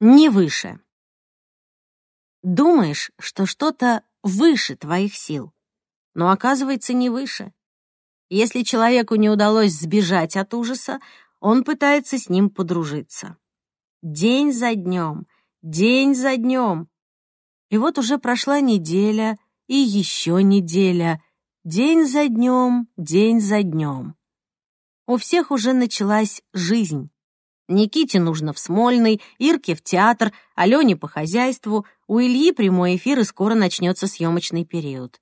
Не выше. Думаешь, что что-то выше твоих сил, но оказывается не выше. Если человеку не удалось сбежать от ужаса, он пытается с ним подружиться. День за днем, день за днем. И вот уже прошла неделя и еще неделя, день за днем, день за днем. У всех уже началась жизнь. Никите нужно в Смольный, Ирке в театр, Алене по хозяйству, у Ильи прямой эфир, и скоро начнется съемочный период.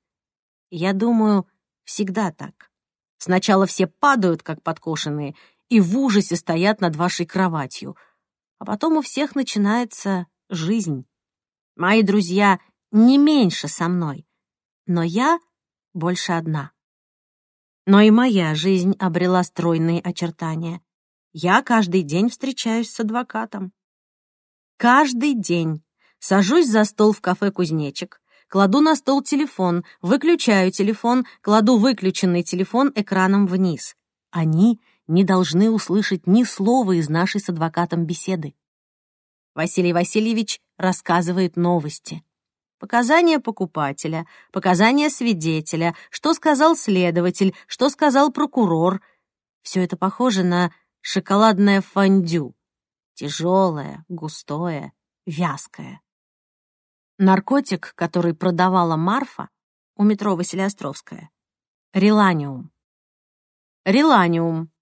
Я думаю, всегда так. Сначала все падают, как подкошенные, и в ужасе стоят над вашей кроватью. А потом у всех начинается жизнь. Мои друзья не меньше со мной, но я больше одна. Но и моя жизнь обрела стройные очертания. Я каждый день встречаюсь с адвокатом. Каждый день сажусь за стол в кафе «Кузнечик», кладу на стол телефон, выключаю телефон, кладу выключенный телефон экраном вниз. Они не должны услышать ни слова из нашей с адвокатом беседы. Василий Васильевич рассказывает новости. Показания покупателя, показания свидетеля, что сказал следователь, что сказал прокурор. Все это похоже на шоколадное фондю. Тяжелое, густое, вязкое. Наркотик, который продавала Марфа у метро Василиостровская. Реланиум. Реланиум.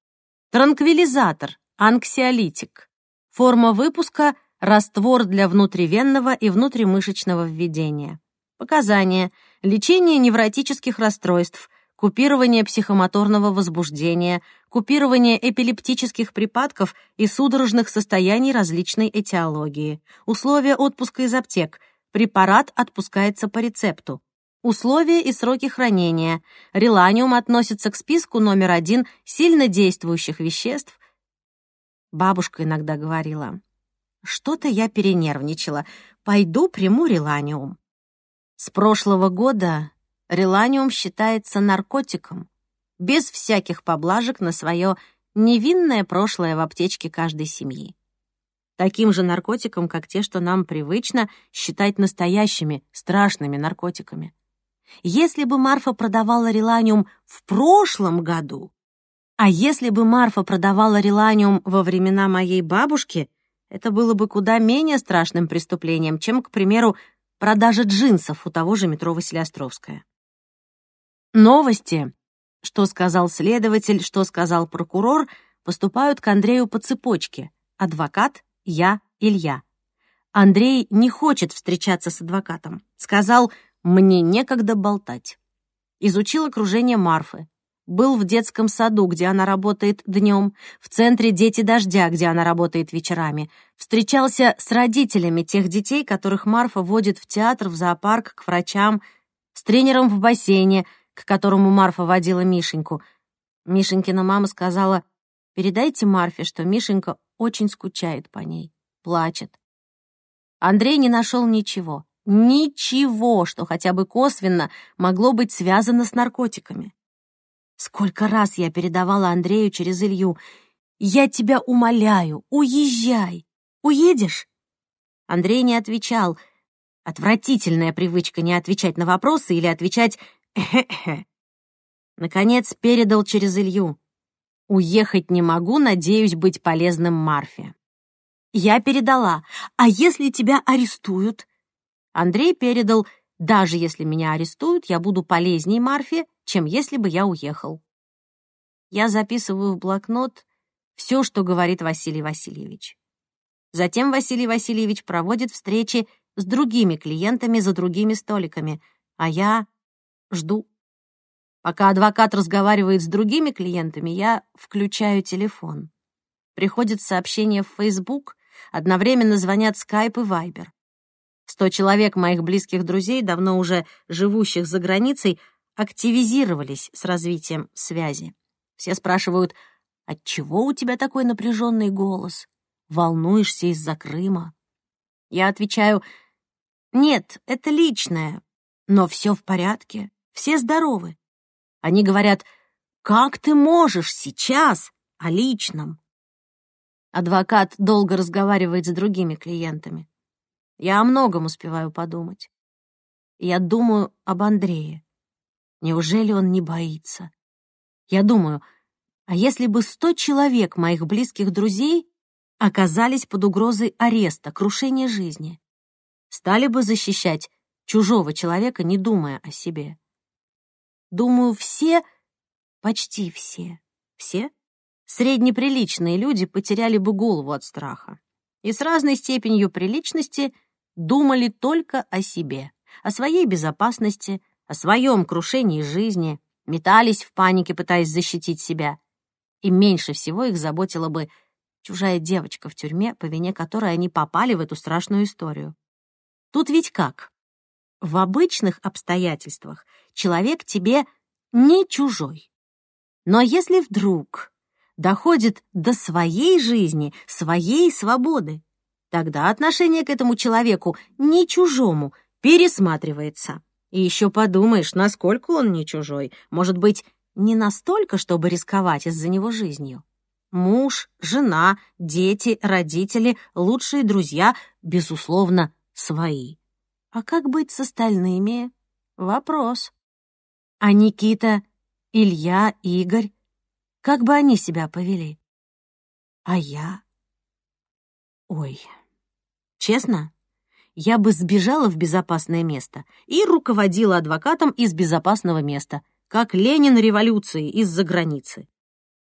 Транквилизатор, анксиолитик. Форма выпуска – раствор для внутривенного и внутримышечного введения. Показания. Лечение невротических расстройств, купирование психомоторного возбуждения, купирование эпилептических припадков и судорожных состояний различной этиологии, условия отпуска из аптек, препарат отпускается по рецепту, условия и сроки хранения. Реланиум относится к списку номер один сильно действующих веществ. Бабушка иногда говорила, что-то я перенервничала, пойду приму реланиум. С прошлого года реланиум считается наркотиком, без всяких поблажек на свое невинное прошлое в аптечке каждой семьи. Таким же наркотиком, как те, что нам привычно считать настоящими, страшными наркотиками. Если бы Марфа продавала реланиум в прошлом году, а если бы Марфа продавала реланиум во времена моей бабушки, это было бы куда менее страшным преступлением, чем, к примеру, продажа джинсов у того же метро Василиостровская. Новости, что сказал следователь, что сказал прокурор, поступают к Андрею по цепочке. Адвокат, я, Илья. Андрей не хочет встречаться с адвокатом. Сказал, мне некогда болтать. Изучил окружение Марфы. Был в детском саду, где она работает днем, в центре «Дети дождя», где она работает вечерами. Встречался с родителями тех детей, которых Марфа водит в театр, в зоопарк, к врачам, с тренером в бассейне — к которому Марфа водила Мишеньку. Мишенькина мама сказала, «Передайте Марфе, что Мишенька очень скучает по ней, плачет». Андрей не нашел ничего, ничего, что хотя бы косвенно могло быть связано с наркотиками. Сколько раз я передавала Андрею через Илью, «Я тебя умоляю, уезжай! Уедешь?» Андрей не отвечал. Отвратительная привычка не отвечать на вопросы или отвечать Наконец передал через Илью. Уехать не могу, надеюсь быть полезным Марфе. Я передала. А если тебя арестуют? Андрей передал. Даже если меня арестуют, я буду полезней Марфе, чем если бы я уехал. Я записываю в блокнот все, что говорит Василий Васильевич. Затем Василий Васильевич проводит встречи с другими клиентами за другими столиками, а я Жду. Пока адвокат разговаривает с другими клиентами, я включаю телефон. Приходит сообщение в Facebook, одновременно звонят Skype и Viber. Сто человек моих близких друзей, давно уже живущих за границей, активизировались с развитием связи. Все спрашивают, отчего у тебя такой напряженный голос? Волнуешься из-за Крыма? Я отвечаю, нет, это личное, но все в порядке. Все здоровы. Они говорят, как ты можешь сейчас о личном? Адвокат долго разговаривает с другими клиентами. Я о многом успеваю подумать. Я думаю об Андрее. Неужели он не боится? Я думаю, а если бы сто человек моих близких друзей оказались под угрозой ареста, крушения жизни, стали бы защищать чужого человека, не думая о себе? Думаю, все, почти все, все среднеприличные люди потеряли бы голову от страха и с разной степенью приличности думали только о себе, о своей безопасности, о своем крушении жизни, метались в панике, пытаясь защитить себя. И меньше всего их заботила бы чужая девочка в тюрьме, по вине которой они попали в эту страшную историю. Тут ведь как? В обычных обстоятельствах человек тебе не чужой. Но если вдруг доходит до своей жизни, своей свободы, тогда отношение к этому человеку, не чужому, пересматривается. И еще подумаешь, насколько он не чужой. Может быть, не настолько, чтобы рисковать из-за него жизнью. Муж, жена, дети, родители, лучшие друзья, безусловно, свои. А как быть с остальными? Вопрос. А Никита, Илья, Игорь как бы они себя повели? А я? Ой, честно, я бы сбежала в безопасное место и руководила адвокатом из безопасного места, как Ленин революции из-за границы.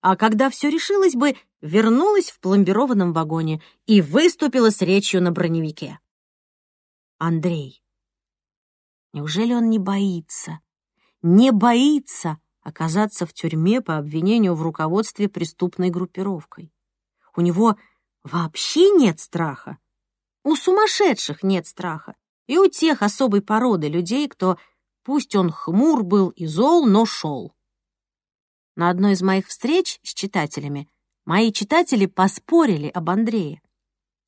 А когда все решилось бы, вернулась в пломбированном вагоне и выступила с речью на броневике. Андрей. Неужели он не боится? Не боится оказаться в тюрьме по обвинению в руководстве преступной группировкой. У него вообще нет страха. У сумасшедших нет страха. И у тех особой породы людей, кто, пусть он хмур был и зол, но шел. На одной из моих встреч с читателями мои читатели поспорили об Андрее.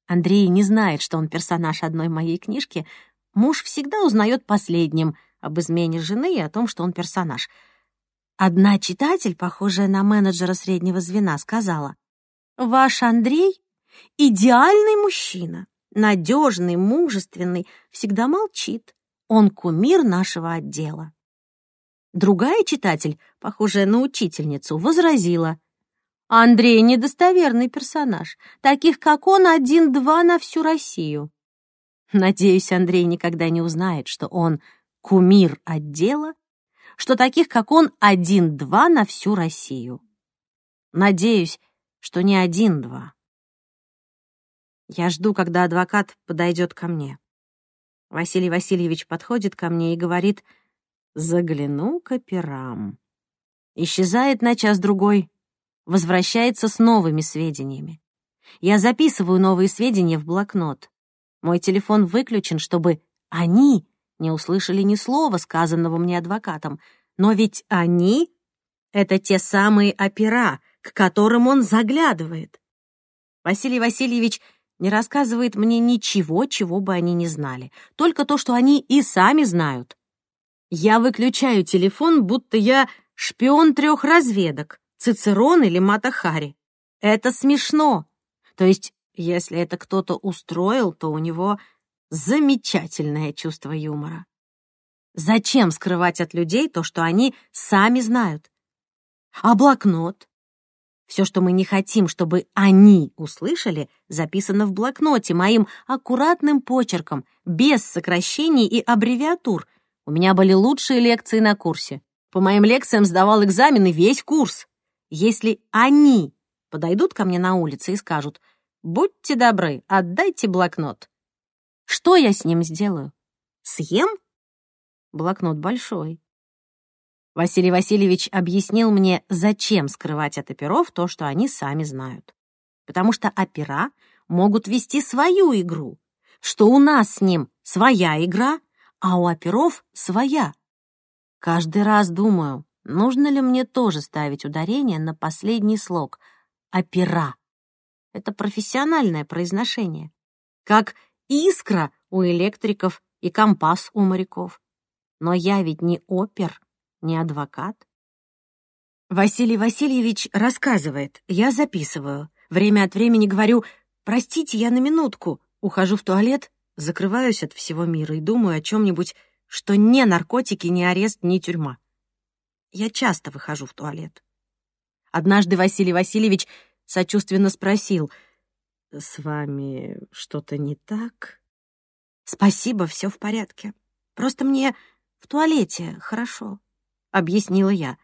Андрей не знает, что он персонаж одной моей книжки. Муж всегда узнает последним об измене жены и о том, что он персонаж — Одна читатель, похожая на менеджера среднего звена, сказала, «Ваш Андрей — идеальный мужчина, надежный, мужественный, всегда молчит. Он кумир нашего отдела». Другая читатель, похожая на учительницу, возразила, «Андрей — недостоверный персонаж. Таких, как он, один-два на всю Россию». Надеюсь, Андрей никогда не узнает, что он кумир отдела что таких, как он, один-два на всю Россию. Надеюсь, что не один-два. Я жду, когда адвокат подойдет ко мне. Василий Васильевич подходит ко мне и говорит «Загляну к операм». Исчезает на час-другой, возвращается с новыми сведениями. Я записываю новые сведения в блокнот. Мой телефон выключен, чтобы они не услышали ни слова, сказанного мне адвокатом. Но ведь они — это те самые опера, к которым он заглядывает. Василий Васильевич не рассказывает мне ничего, чего бы они не знали, только то, что они и сами знают. Я выключаю телефон, будто я шпион трех разведок, Цицерон или Матахари. Это смешно. То есть, если это кто-то устроил, то у него Замечательное чувство юмора. Зачем скрывать от людей то, что они сами знают? А блокнот? Все, что мы не хотим, чтобы они услышали, записано в блокноте моим аккуратным почерком, без сокращений и аббревиатур. У меня были лучшие лекции на курсе. По моим лекциям сдавал экзамены весь курс. Если они подойдут ко мне на улице и скажут «Будьте добры, отдайте блокнот», что я с ним сделаю? Съем? Блокнот большой. Василий Васильевич объяснил мне, зачем скрывать от оперов то, что они сами знают. Потому что опера могут вести свою игру, что у нас с ним своя игра, а у оперов своя. Каждый раз думаю, нужно ли мне тоже ставить ударение на последний слог «опера». Это профессиональное произношение. Как искра у электриков и компас у моряков. Но я ведь не опер, не адвокат. Василий Васильевич рассказывает, я записываю, Время от времени говорю «Простите, я на минутку». Ухожу в туалет, закрываюсь от всего мира и думаю о чем-нибудь, что не наркотики, не арест, не тюрьма. Я часто выхожу в туалет. Однажды Василий Васильевич сочувственно спросил, «С вами что-то не так?» «Спасибо, все в порядке. Просто мне в туалете хорошо», — объяснила я.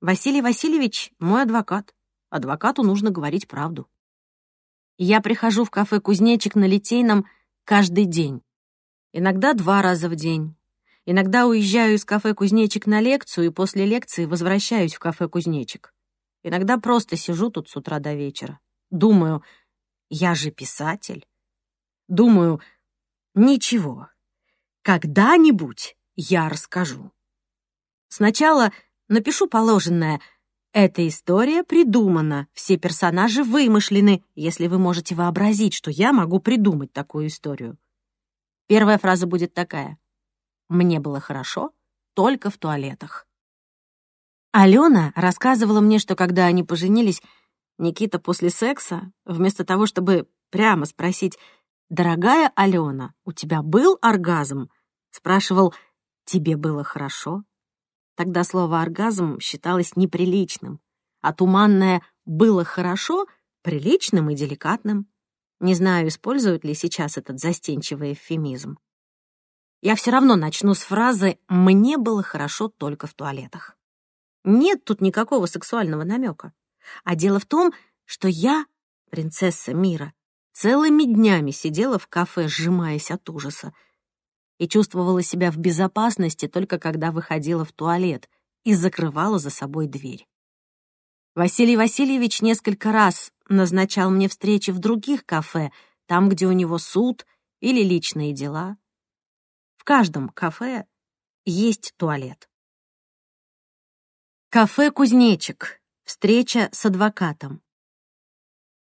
«Василий Васильевич — мой адвокат. Адвокату нужно говорить правду». Я прихожу в кафе «Кузнечик» на Литейном каждый день. Иногда два раза в день. Иногда уезжаю из кафе «Кузнечик» на лекцию и после лекции возвращаюсь в кафе «Кузнечик». Иногда просто сижу тут с утра до вечера. Думаю, я же писатель. Думаю, ничего, когда-нибудь я расскажу. Сначала напишу положенное — эта история придумана, все персонажи вымышлены, если вы можете вообразить, что я могу придумать такую историю. Первая фраза будет такая. «Мне было хорошо только в туалетах». Алена рассказывала мне, что когда они поженились, Никита после секса, вместо того, чтобы прямо спросить «Дорогая Алена, у тебя был оргазм?» спрашивал «Тебе было хорошо?» Тогда слово «оргазм» считалось неприличным, а туманное «было хорошо» — приличным и деликатным. Не знаю, используют ли сейчас этот застенчивый эвфемизм. Я все равно начну с фразы «мне было хорошо только в туалетах». Нет тут никакого сексуального намека. А дело в том, что я, принцесса мира, целыми днями сидела в кафе, сжимаясь от ужаса, и чувствовала себя в безопасности только когда выходила в туалет и закрывала за собой дверь. Василий Васильевич несколько раз назначал мне встречи в других кафе, там, где у него суд или личные дела. В каждом кафе есть туалет. Кафе «Кузнечик». Встреча с адвокатом.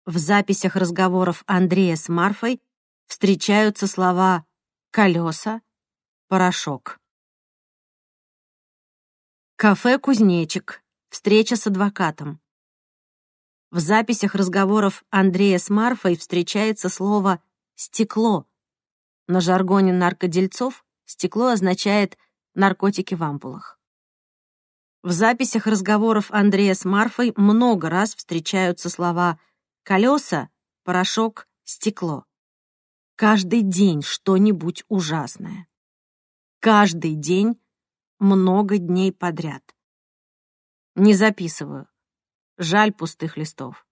В записях разговоров Андрея с Марфой встречаются слова колеса, порошок. Кафе «Кузнечик». Встреча с адвокатом. В записях разговоров Андрея с Марфой встречается слово «стекло». На жаргоне наркодельцов стекло означает «наркотики в ампулах». В записях разговоров Андрея с Марфой много раз встречаются слова «колеса», «порошок», «стекло». Каждый день что-нибудь ужасное. Каждый день много дней подряд. Не записываю. Жаль пустых листов.